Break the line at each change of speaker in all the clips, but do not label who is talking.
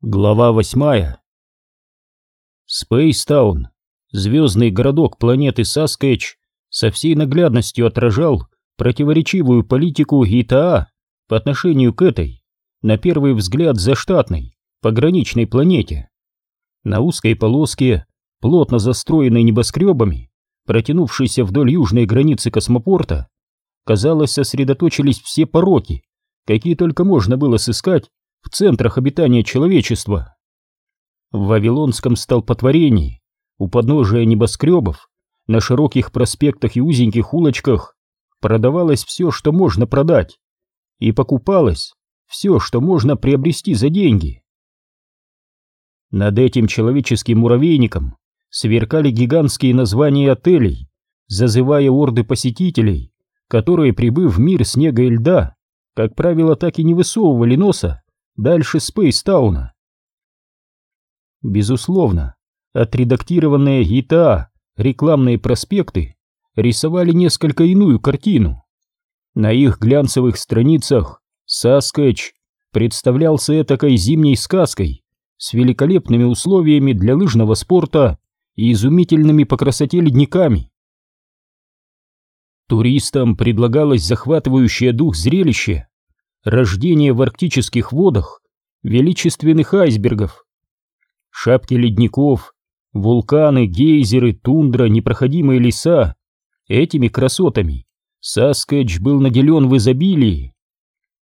Глава восьмая Спейстаун, звездный городок планеты Саскетч, со всей наглядностью отражал противоречивую политику ИТА по отношению к этой, на первый взгляд, заштатной, пограничной планете. На узкой полоске, плотно застроенной небоскребами, протянувшейся вдоль южной границы космопорта, казалось, сосредоточились все пороки, какие только можно было сыскать в центрах обитания человечества. В Вавилонском столпотворении, у подножия небоскребов, на широких проспектах и узеньких улочках продавалось все, что можно продать, и покупалось все, что можно приобрести за деньги. Над этим человеческим муравейником сверкали гигантские названия отелей, зазывая орды посетителей, которые, прибыв в мир снега и льда, как правило, так и не высовывали носа дальше Спейстауна. Безусловно, отредактированные ИТА рекламные проспекты рисовали несколько иную картину. На их глянцевых страницах Саскетч представлялся этакой зимней сказкой с великолепными условиями для лыжного спорта и изумительными по красоте ледниками. Туристам предлагалось захватывающее дух зрелище рождение в арктических водах величественных айсбергов. Шапки ледников, вулканы, гейзеры, тундра, непроходимые леса. Этими красотами Саскетч был наделен в изобилии.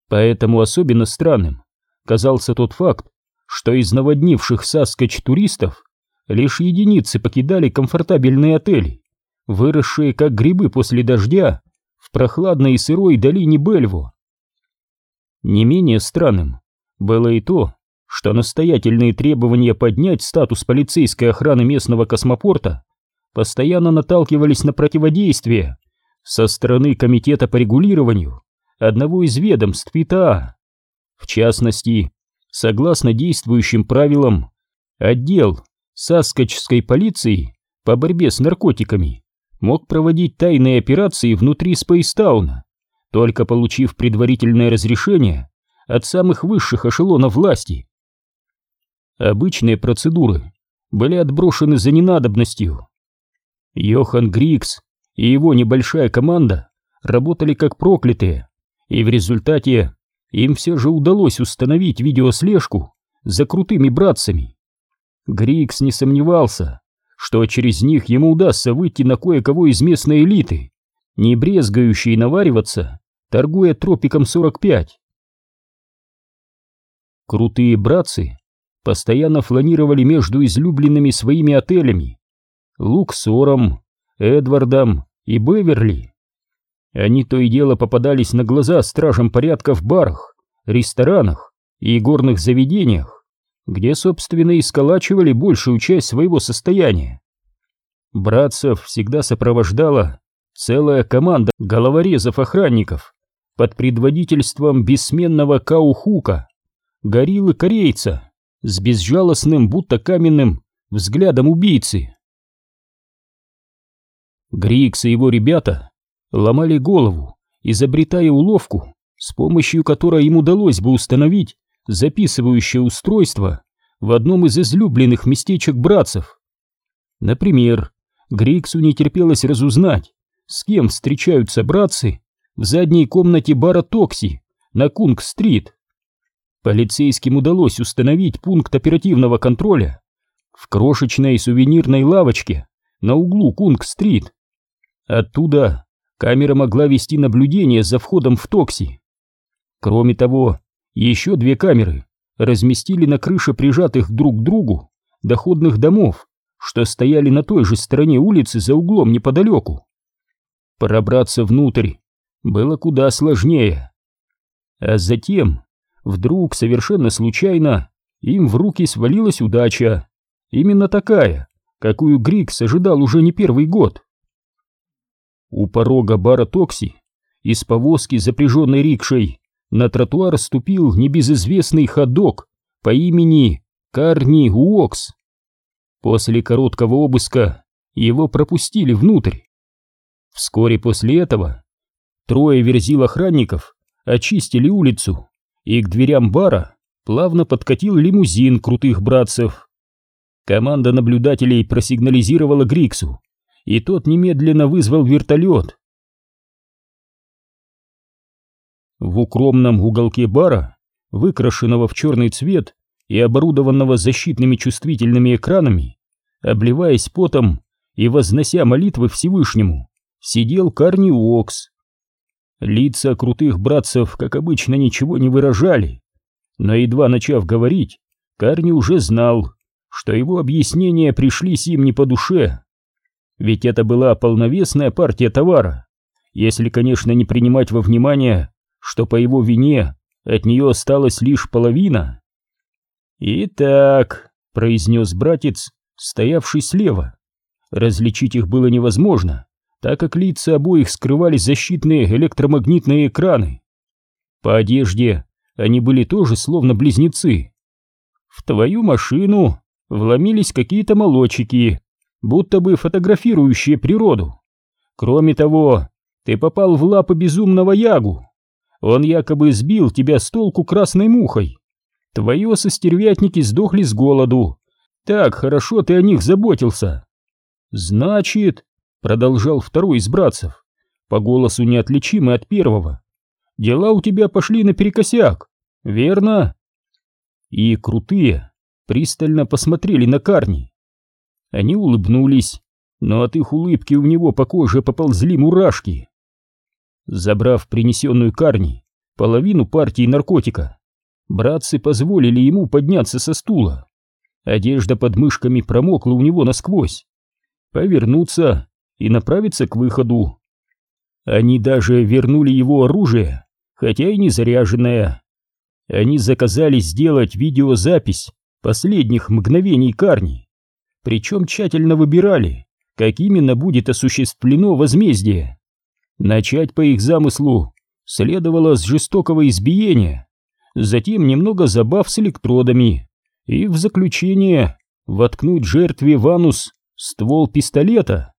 Поэтому особенно странным казался тот факт, что из наводнивших Саскетч туристов лишь единицы покидали комфортабельные отели, выросшие как грибы после дождя в прохладной и сырой долине Бельво. Не менее странным было и то, что настоятельные требования поднять статус полицейской охраны местного космопорта постоянно наталкивались на противодействие со стороны Комитета по регулированию одного из ведомств ИТА. В частности, согласно действующим правилам, отдел Саскочской полиции по борьбе с наркотиками мог проводить тайные операции внутри Спейстауна, только получив предварительное разрешение от самых высших эшелонов власти. Обычные процедуры были отброшены за ненадобностью. Йохан Грикс и его небольшая команда работали как проклятые, и в результате им все же удалось установить видеослежку за крутыми братцами. Грикс не сомневался, что через них ему удастся выйти на кое-кого из местной элиты, не брезгающей навариваться торгуя тропиком 45. Крутые братцы постоянно фланировали между излюбленными своими отелями Луксором, Эдвардом и Беверли. Они то и дело попадались на глаза стражам порядка в барах, ресторанах и горных заведениях, где, собственно, и сколачивали большую часть своего состояния. Братцев всегда сопровождала целая команда головорезов-охранников, под предводительством бессменного Каухука, гориллы-корейца с безжалостным, будто каменным взглядом убийцы. Грикс и его ребята ломали голову, изобретая уловку, с помощью которой им удалось бы установить записывающее устройство в одном из излюбленных местечек братцев. Например, Гриксу не терпелось разузнать, с кем встречаются братцы в задней комнате бара Токси на Кунг-стрит. Полицейским удалось установить пункт оперативного контроля в крошечной сувенирной лавочке на углу Кунг-стрит. Оттуда камера могла вести наблюдение за входом в Токси. Кроме того, еще две камеры разместили на крыше прижатых друг к другу доходных домов, что стояли на той же стороне улицы за углом неподалеку. Пробраться внутрь было куда сложнее. А затем, вдруг, совершенно случайно, им в руки свалилась удача. Именно такая, какую Грикс ожидал уже не первый год. У порога бара Токси из повозки, запряженной рикшей, на тротуар ступил небезызвестный ходок по имени Карни Уокс. После короткого обыска его пропустили внутрь. Вскоре после этого Трое верзил охранников очистили улицу, и к дверям бара плавно подкатил лимузин крутых братцев. Команда наблюдателей просигнализировала Гриксу, и тот немедленно вызвал вертолет. В укромном уголке бара, выкрашенного в черный цвет и оборудованного защитными чувствительными экранами, обливаясь потом и вознося молитвы Всевышнему, сидел Карни Уокс. Лица крутых братцев, как обычно, ничего не выражали, но едва начав говорить, Карни уже знал, что его объяснения пришлись им не по душе. Ведь это была полновесная партия товара, если, конечно, не принимать во внимание, что по его вине от нее осталась лишь половина. «Итак», — произнес братец, стоявший слева, различить их было невозможно, так как лица обоих скрывали защитные электромагнитные экраны. По одежде они были тоже словно близнецы. В твою машину вломились какие-то молодчики, будто бы фотографирующие природу. Кроме того, ты попал в лапы безумного Ягу. Он якобы сбил тебя с толку красной мухой. Твои осостервятники сдохли с голоду. Так хорошо ты о них заботился. Значит, продолжал второй из братцев, по голосу неотличимый от первого. Дела у тебя пошли наперекосяк, верно? И крутые пристально посмотрели на Карни. Они улыбнулись, но от их улыбки у него по коже поползли мурашки. Забрав принесенную Карни половину партии наркотика, братцы позволили ему подняться со стула. Одежда под мышками промокла у него насквозь. Повернуться и направиться к выходу. Они даже вернули его оружие, хотя и не заряженное. Они заказали сделать видеозапись последних мгновений Карни, причем тщательно выбирали, как именно будет осуществлено возмездие. Начать по их замыслу следовало с жестокого избиения, затем немного забав с электродами и в заключение воткнуть жертве в анус ствол пистолета.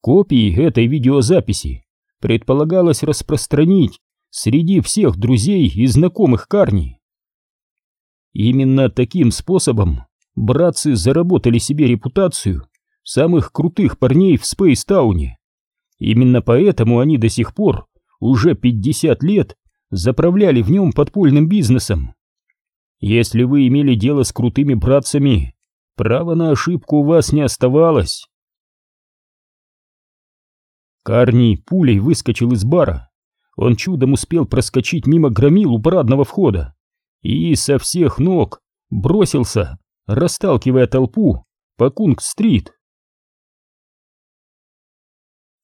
Копии этой видеозаписи предполагалось распространить среди всех друзей и знакомых Карни. Именно таким способом братцы заработали себе репутацию самых крутых парней в Спейстауне. Именно поэтому они до сих пор, уже 50 лет, заправляли в нем подпольным бизнесом. Если вы имели дело с крутыми братцами, права на ошибку у вас не оставалось. Карни пулей выскочил из бара. Он чудом успел проскочить мимо громил у парадного входа и со всех ног бросился, расталкивая толпу по Кунг-стрит.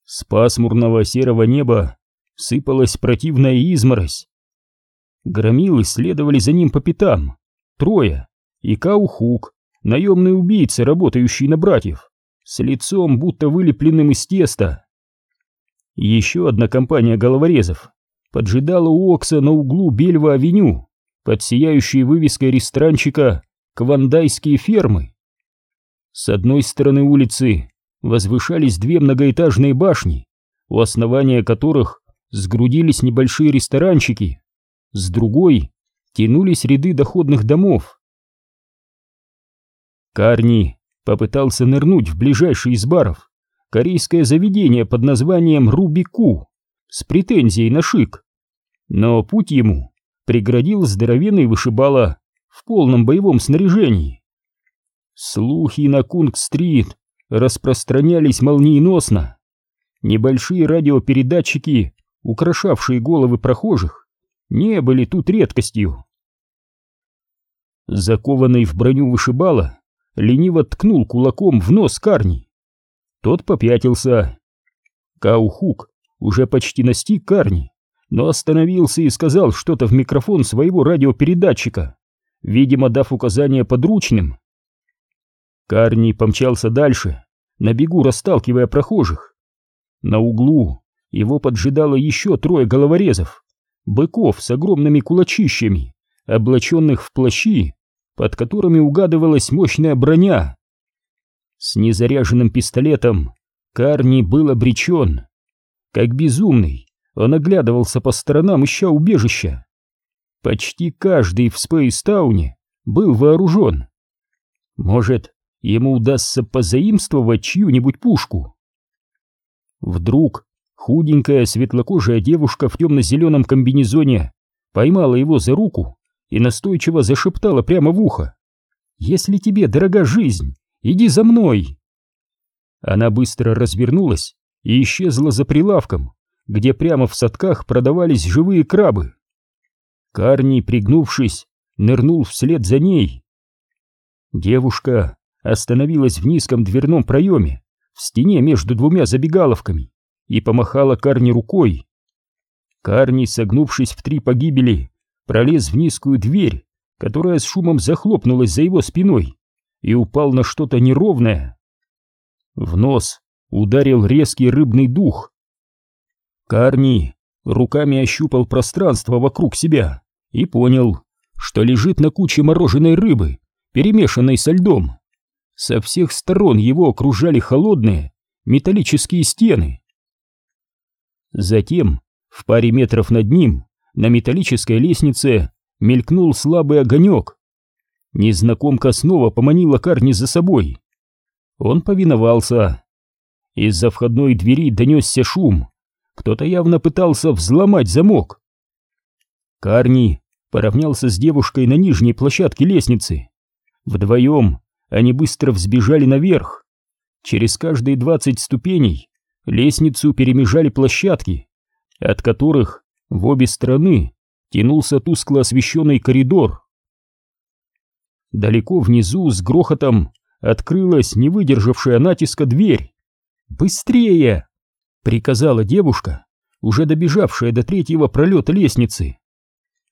С пасмурного серого неба сыпалась противная изморозь. Громилы следовали за ним по пятам. Трое. И Каухук, наемный убийца, работающий на братьев, с лицом будто вылепленным из теста. Еще одна компания головорезов поджидала у Окса на углу Бельва-авеню под сияющей вывеской ресторанчика «Квандайские фермы». С одной стороны улицы возвышались две многоэтажные башни, у основания которых сгрудились небольшие ресторанчики, с другой тянулись ряды доходных домов. Карни попытался нырнуть в ближайший из баров, корейское заведение под названием Рубику с претензией на шик. Но путь ему преградил здоровенный вышибала в полном боевом снаряжении. Слухи на Кунг-стрит распространялись молниеносно. Небольшие радиопередатчики, украшавшие головы прохожих, не были тут редкостью. Закованный в броню вышибала, лениво ткнул кулаком в нос Карни. Тот попятился. Каухук уже почти настиг Карни, но остановился и сказал что-то в микрофон своего радиопередатчика, видимо, дав указание подручным. Карни помчался дальше, на бегу расталкивая прохожих. На углу его поджидало еще трое головорезов, быков с огромными кулачищами, облаченных в плащи, под которыми угадывалась мощная броня. С незаряженным пистолетом Карни был обречен. Как безумный, он оглядывался по сторонам, ища убежища. почти каждый в Спейстауне был вооружен. Может, ему удастся позаимствовать чью-нибудь пушку? Вдруг худенькая светлокожая девушка в темно-зеленом комбинезоне поймала его за руку и настойчиво зашептала прямо в ухо. «Если тебе дорога жизнь, иди за мной!» Она быстро развернулась и исчезла за прилавком, где прямо в садках продавались живые крабы. Карни, пригнувшись, нырнул вслед за ней. Девушка остановилась в низком дверном проеме, в стене между двумя забегаловками, и помахала Карни рукой. Карни, согнувшись в три погибели, пролез в низкую дверь, которая с шумом захлопнулась за его спиной, и упал на что-то неровное. В нос ударил резкий рыбный дух. Карни руками ощупал пространство вокруг себя и понял, что лежит на куче мороженой рыбы, перемешанной со льдом. Со всех сторон его окружали холодные металлические стены. Затем, в паре метров над ним, на металлической лестнице мелькнул слабый огонек. Незнакомка снова поманила Карни за собой. Он повиновался. Из-за входной двери донесся шум. Кто-то явно пытался взломать замок. Карни поравнялся с девушкой на нижней площадке лестницы. Вдвоем они быстро взбежали наверх. Через каждые двадцать ступеней лестницу перемежали площадки, от которых в обе стороны тянулся тускло освещенный коридор. Далеко внизу с грохотом открылась не выдержавшая натиска дверь. «Быстрее!» — приказала девушка, уже добежавшая до третьего пролета лестницы.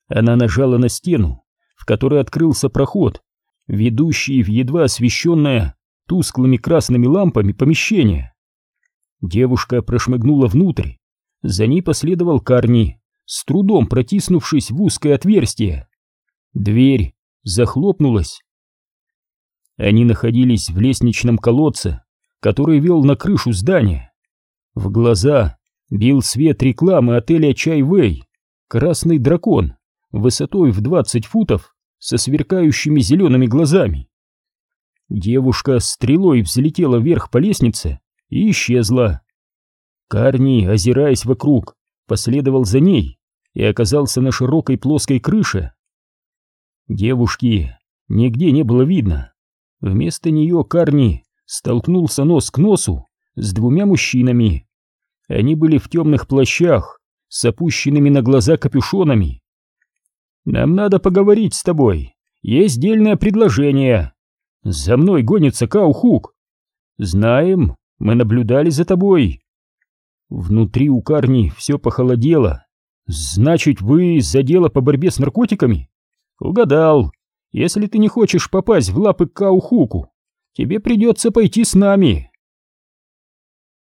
Она нажала на стену, в которой открылся проход, ведущий в едва освещенное тусклыми красными лампами помещение. Девушка прошмыгнула внутрь, за ней последовал Карни, с трудом протиснувшись в узкое отверстие. Дверь захлопнулась. Они находились в лестничном колодце, который вел на крышу здания. В глаза бил свет рекламы отеля Чайвей, красный дракон, высотой в 20 футов, со сверкающими зелеными глазами. Девушка стрелой взлетела вверх по лестнице и исчезла. Карни, озираясь вокруг, последовал за ней и оказался на широкой плоской крыше. Девушки нигде не было видно. Вместо нее Карни столкнулся нос к носу с двумя мужчинами. Они были в темных плащах, с опущенными на глаза капюшонами. «Нам надо поговорить с тобой. Есть дельное предложение. За мной гонится Каухук. Знаем, мы наблюдали за тобой. Внутри у Карни все похолодело. Значит, вы из-за дела по борьбе с наркотиками? Угадал. Если ты не хочешь попасть в лапы к Каухуку, тебе придется пойти с нами.